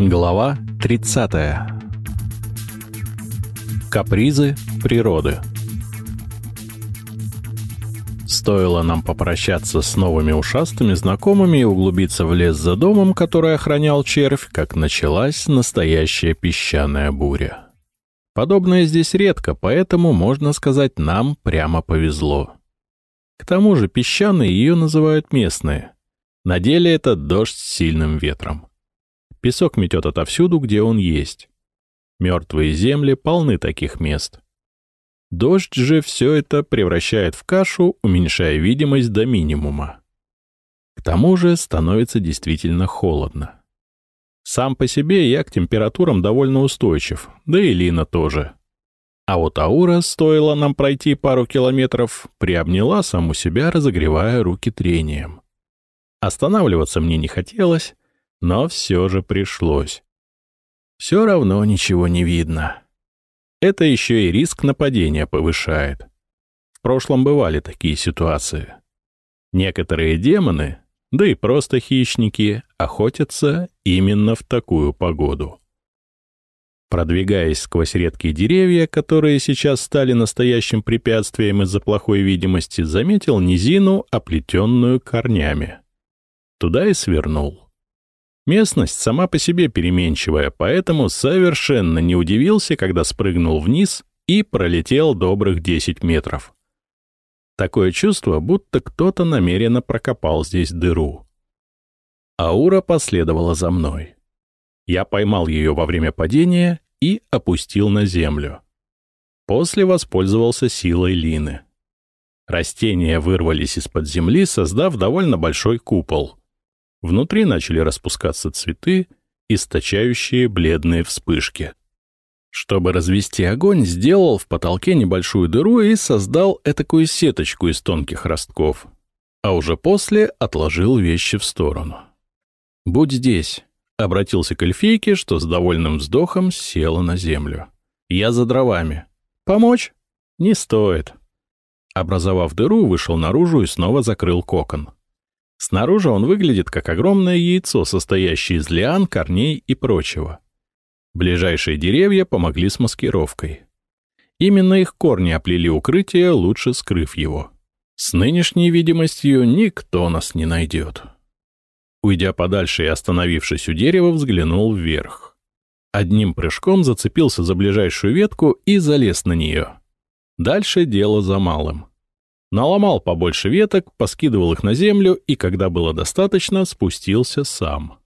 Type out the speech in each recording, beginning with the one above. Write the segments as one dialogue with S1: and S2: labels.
S1: Глава 30. Капризы природы. Стоило нам попрощаться с новыми ушастыми знакомыми и углубиться в лес за домом, который охранял червь, как началась настоящая песчаная буря. Подобное здесь редко, поэтому, можно сказать, нам прямо повезло. К тому же песчаной ее называют местные. На деле это дождь с сильным ветром. Песок метет отовсюду, где он есть. Мертвые земли полны таких мест. Дождь же все это превращает в кашу, уменьшая видимость до минимума. К тому же становится действительно холодно. Сам по себе я к температурам довольно устойчив, да и Лина тоже. А вот Аура, стоило нам пройти пару километров, приобняла саму себя, разогревая руки трением. Останавливаться мне не хотелось, но все же пришлось. Все равно ничего не видно. Это еще и риск нападения повышает. В прошлом бывали такие ситуации. Некоторые демоны, да и просто хищники, охотятся именно в такую погоду. Продвигаясь сквозь редкие деревья, которые сейчас стали настоящим препятствием из-за плохой видимости, заметил низину, оплетенную корнями. Туда и свернул. Местность сама по себе переменчивая, поэтому совершенно не удивился, когда спрыгнул вниз и пролетел добрых 10 метров. Такое чувство, будто кто-то намеренно прокопал здесь дыру. Аура последовала за мной. Я поймал ее во время падения и опустил на землю. После воспользовался силой Лины. Растения вырвались из-под земли, создав довольно большой купол — Внутри начали распускаться цветы, источающие бледные вспышки. Чтобы развести огонь, сделал в потолке небольшую дыру и создал этакую сеточку из тонких ростков. А уже после отложил вещи в сторону. «Будь здесь», — обратился к эльфийке, что с довольным вздохом села на землю. «Я за дровами. Помочь?» «Не стоит». Образовав дыру, вышел наружу и снова закрыл кокон. Снаружи он выглядит как огромное яйцо, состоящее из лиан, корней и прочего. Ближайшие деревья помогли с маскировкой. Именно их корни оплели укрытие, лучше скрыв его. С нынешней видимостью никто нас не найдет. Уйдя подальше и остановившись у дерева, взглянул вверх. Одним прыжком зацепился за ближайшую ветку и залез на нее. Дальше дело за малым. Наломал побольше веток, поскидывал их на землю и, когда было достаточно, спустился сам.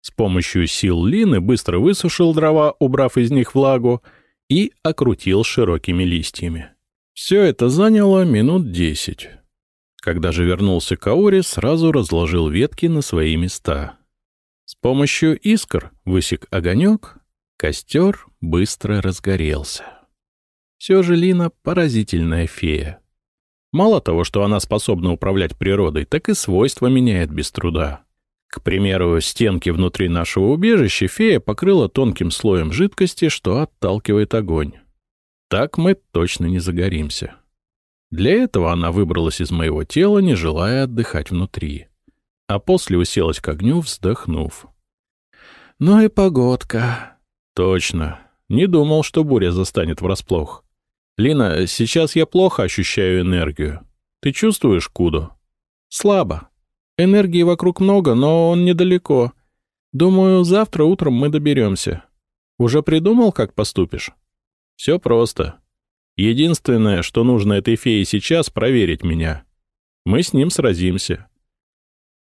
S1: С помощью сил Лины быстро высушил дрова, убрав из них влагу, и окрутил широкими листьями. Все это заняло минут десять. Когда же вернулся к Ауре, сразу разложил ветки на свои места. С помощью искр высек огонек, костер быстро разгорелся. Все же Лина — поразительная фея. Мало того, что она способна управлять природой, так и свойства меняет без труда. К примеру, стенки внутри нашего убежища фея покрыла тонким слоем жидкости, что отталкивает огонь. Так мы точно не загоримся. Для этого она выбралась из моего тела, не желая отдыхать внутри. А после уселась к огню, вздохнув. «Ну и погодка». «Точно. Не думал, что буря застанет врасплох. «Лина, сейчас я плохо ощущаю энергию. Ты чувствуешь Куду?» «Слабо. Энергии вокруг много, но он недалеко. Думаю, завтра утром мы доберемся. Уже придумал, как поступишь?» «Все просто. Единственное, что нужно этой фее сейчас, проверить меня. Мы с ним сразимся».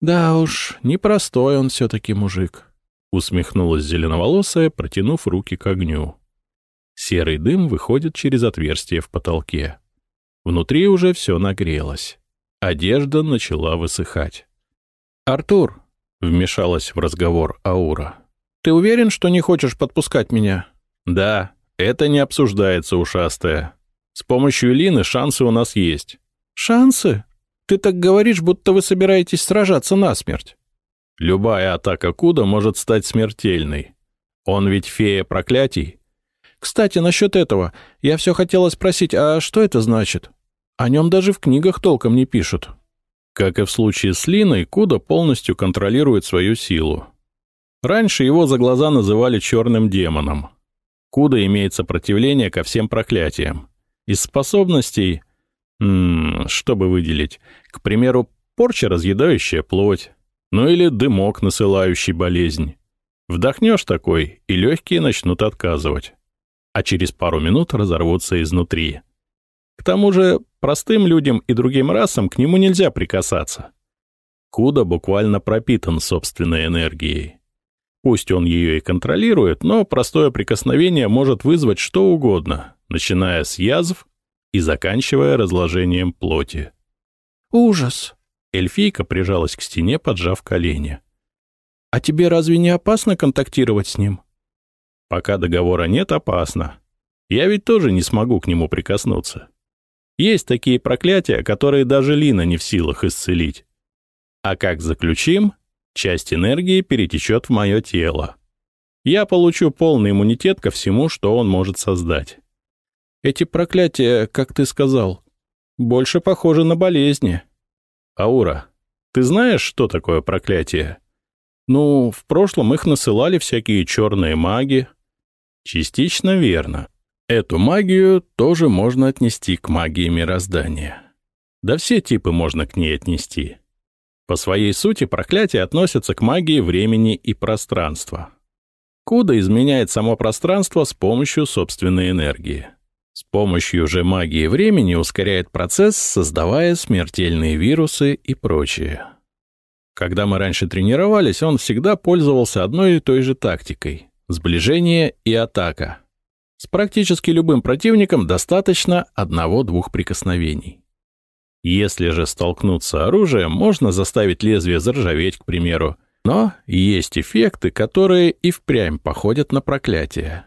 S1: «Да уж, непростой он все-таки мужик», — усмехнулась зеленоволосая, протянув руки к огню. Серый дым выходит через отверстие в потолке. Внутри уже все нагрелось. Одежда начала высыхать. «Артур», — вмешалась в разговор Аура, — «ты уверен, что не хочешь подпускать меня?» «Да, это не обсуждается, ушастая. С помощью Лины шансы у нас есть». «Шансы? Ты так говоришь, будто вы собираетесь сражаться насмерть». «Любая атака Куда может стать смертельной. Он ведь фея проклятий, кстати, насчет этого. Я все хотела спросить, а что это значит? О нем даже в книгах толком не пишут. Как и в случае с Линой, Куда полностью контролирует свою силу. Раньше его за глаза называли черным демоном. Куда имеет сопротивление ко всем проклятиям. Из способностей, м -м, чтобы выделить, к примеру, порча, разъедающая плоть, ну или дымок, насылающий болезнь. Вдохнешь такой, и легкие начнут отказывать, а через пару минут разорвутся изнутри. К тому же простым людям и другим расам к нему нельзя прикасаться. Куда буквально пропитан собственной энергией. Пусть он ее и контролирует, но простое прикосновение может вызвать что угодно, начиная с язв и заканчивая разложением плоти.
S2: «Ужас!»
S1: Эльфийка прижалась к стене, поджав колени.
S2: «А тебе разве не опасно контактировать с ним?»
S1: «Пока договора нет, опасно. Я ведь тоже не смогу к нему прикоснуться. Есть такие проклятия, которые даже Лина не в силах исцелить. А как заключим, часть энергии перетечет в мое тело. Я получу полный иммунитет ко всему, что он может создать.
S2: Эти проклятия, как ты сказал, больше похожи на болезни.
S1: Аура, ты знаешь, что такое проклятие?
S2: Ну, в прошлом их насылали всякие черные маги.
S1: Частично верно. Эту магию тоже можно отнести к магии мироздания. Да все типы можно к ней отнести. По своей сути проклятие относятся к магии времени и пространства. Куда изменяет само пространство с помощью собственной энергии. С помощью же магии времени ускоряет процесс, создавая смертельные вирусы и прочее. Когда мы раньше тренировались, он всегда пользовался одной и той же тактикой — сближение и атака. С практически любым противником достаточно одного-двух прикосновений. Если же столкнуться оружием, можно заставить лезвие заржаветь, к примеру. Но есть эффекты, которые и впрямь походят на проклятие.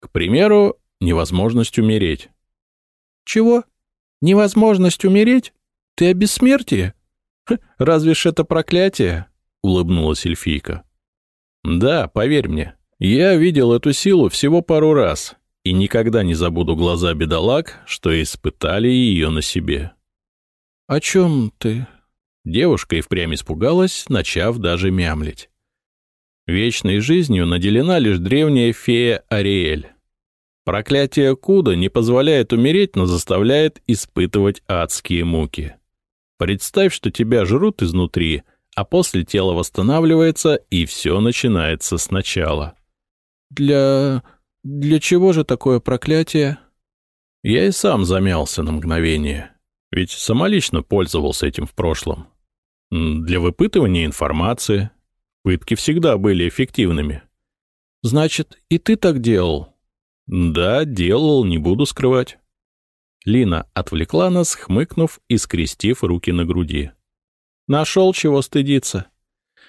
S1: К примеру, невозможность умереть.
S2: «Чего? Невозможность умереть? Ты о бессмертии? разве ж это проклятие?»
S1: — улыбнулась эльфийка. «Да, поверь мне, я видел эту силу всего пару раз и никогда не забуду глаза бедолаг, что испытали ее на себе».
S2: «О чем ты?»
S1: Девушка и впрямь испугалась, начав даже мямлить. Вечной жизнью наделена лишь древняя фея Ариэль. Проклятие Куда не позволяет умереть, но заставляет испытывать адские муки. Представь, что тебя жрут изнутри, а после тело восстанавливается, и все начинается сначала.
S2: «Для... для чего же такое проклятие?»
S1: Я и сам замялся на мгновение. Ведь самолично пользовался этим в прошлом. Для выпытывания информации. Пытки всегда были эффективными.
S2: Значит, и ты так делал?
S1: Да, делал, не буду скрывать. Лина отвлекла нас, хмыкнув и скрестив руки на груди.
S2: Нашел чего стыдиться.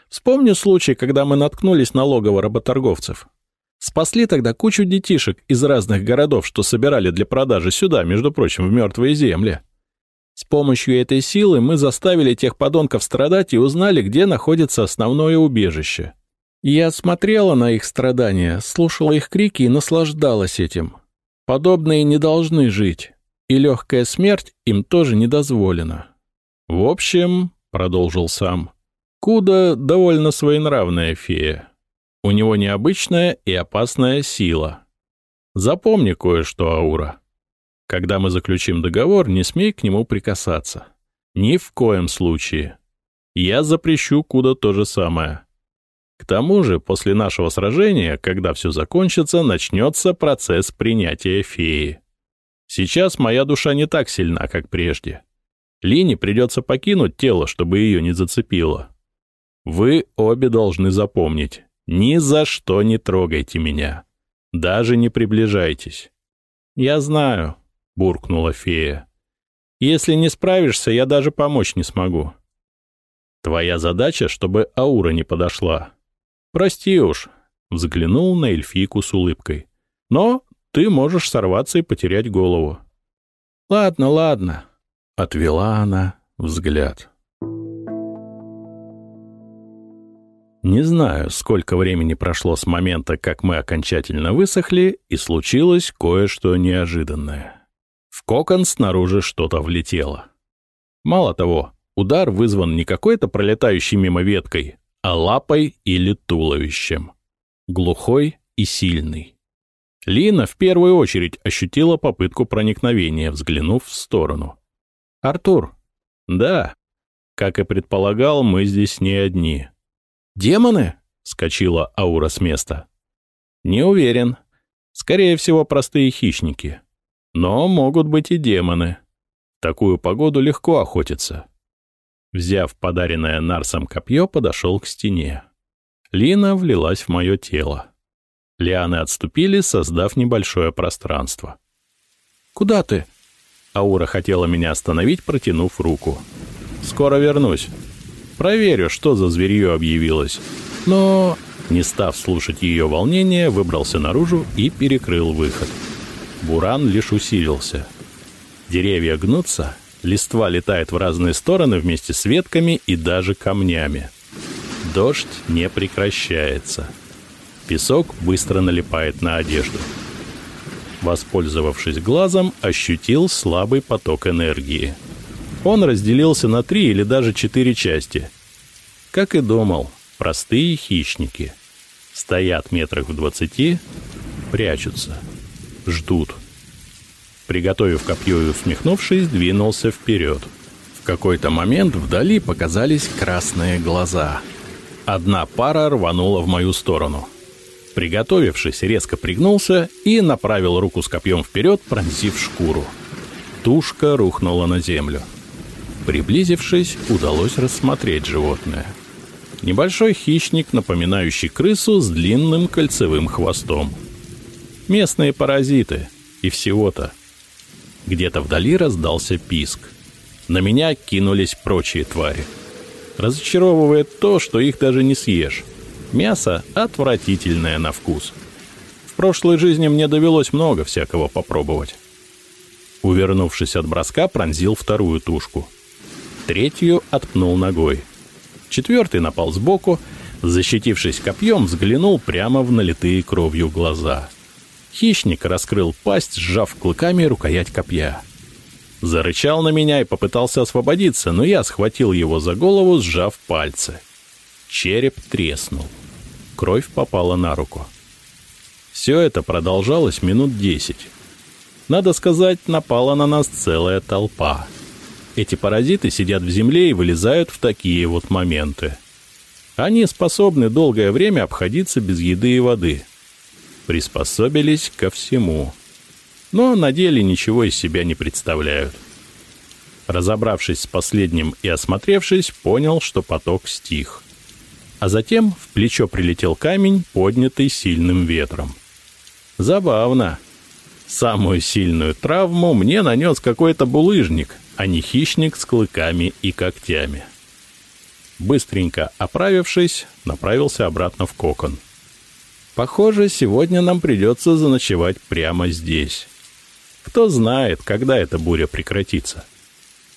S2: Вспомни случай, когда мы наткнулись на логово работорговцев. Спасли тогда кучу детишек из разных городов, что собирали для продажи сюда, между прочим, в мертвые земли. С помощью этой силы мы заставили тех подонков страдать и узнали, где находится основное убежище. Я смотрела на их страдания, слушала их крики и наслаждалась этим. Подобные не должны жить, и легкая смерть им тоже не дозволена.
S1: В общем, — продолжил сам, — Куда довольно своенравная фея. У него необычная и опасная сила. Запомни кое-что, Аура. Когда мы заключим договор, не смей к нему прикасаться. Ни в коем случае. Я запрещу куда то же самое. К тому же, после нашего сражения, когда все закончится, начнется процесс принятия феи. Сейчас моя душа не так сильна, как прежде. Лине придется покинуть тело, чтобы ее не зацепило. Вы обе должны запомнить, ни за что не трогайте меня. Даже не приближайтесь.
S2: Я знаю, буркнула фея. «Если не справишься, я даже помочь не смогу».
S1: «Твоя задача, чтобы аура не подошла». «Прости уж», — взглянул на эльфийку с улыбкой. «Но ты можешь сорваться и потерять голову».
S2: «Ладно, ладно», —
S1: отвела она взгляд. Не знаю, сколько времени прошло с момента, как мы окончательно высохли, и случилось кое-что неожиданное. В кокон снаружи что-то влетело. Мало того, удар вызван не какой-то пролетающей мимо веткой, а лапой или туловищем. Глухой и сильный. Лина в первую очередь ощутила попытку проникновения, взглянув в сторону. «Артур?» «Да. Как и предполагал, мы здесь не одни».
S2: «Демоны?»
S1: — скочила Аура с места. «Не уверен. Скорее всего, простые хищники. Но могут быть и демоны. Такую погоду легко охотиться». Взяв подаренное Нарсом копье, подошел к стене. Лина влилась в мое тело. Лианы отступили, создав небольшое пространство.
S2: «Куда ты?»
S1: Аура хотела меня остановить, протянув руку. «Скоро вернусь. Проверю, что за зверье объявилось». Но, не став слушать ее волнение, выбрался наружу и перекрыл выход. Буран лишь усилился. Деревья гнутся, листва летает в разные стороны вместе с ветками и даже камнями. Дождь не прекращается. Песок быстро налипает на одежду. Воспользовавшись глазом, ощутил слабый поток энергии. Он разделился на три или даже четыре части. Как и думал, простые хищники. Стоят метрах в двадцати, прячутся, ждут. Приготовив копье и усмехнувшись, двинулся вперед. В какой-то момент вдали показались красные глаза. Одна пара рванула в мою сторону — Приготовившись, резко пригнулся и направил руку с копьем вперед, пронзив шкуру. Тушка рухнула на землю. Приблизившись, удалось рассмотреть животное. Небольшой хищник, напоминающий крысу с длинным кольцевым хвостом. Местные паразиты. И всего-то. Где-то вдали раздался писк. На меня кинулись прочие твари. Разочаровывает то, что их даже не съешь. Мясо отвратительное на вкус. В прошлой жизни мне довелось много всякого попробовать. Увернувшись от броска, пронзил вторую тушку. Третью отпнул ногой. Четвертый напал сбоку, защитившись копьем, взглянул прямо в налитые кровью глаза. Хищник раскрыл пасть, сжав клыками рукоять копья. Зарычал на меня и попытался освободиться, но я схватил его за голову, сжав пальцы. Череп треснул. Кровь попала на руку. Все это продолжалось минут десять. Надо сказать, напала на нас целая толпа. Эти паразиты сидят в земле и вылезают в такие вот моменты. Они способны долгое время обходиться без еды и воды. Приспособились ко всему. Но на деле ничего из себя не представляют. Разобравшись с последним и осмотревшись, понял, что поток стих а затем в плечо прилетел камень, поднятый сильным ветром. Забавно. Самую сильную травму мне нанес какой-то булыжник, а не хищник с клыками и когтями. Быстренько оправившись, направился обратно в кокон. Похоже, сегодня нам придется заночевать прямо здесь. Кто знает, когда эта буря прекратится.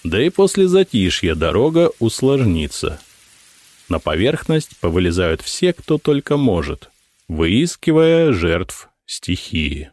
S1: Да и после затишья дорога усложнится — на поверхность повылезают все, кто только может, выискивая жертв стихии.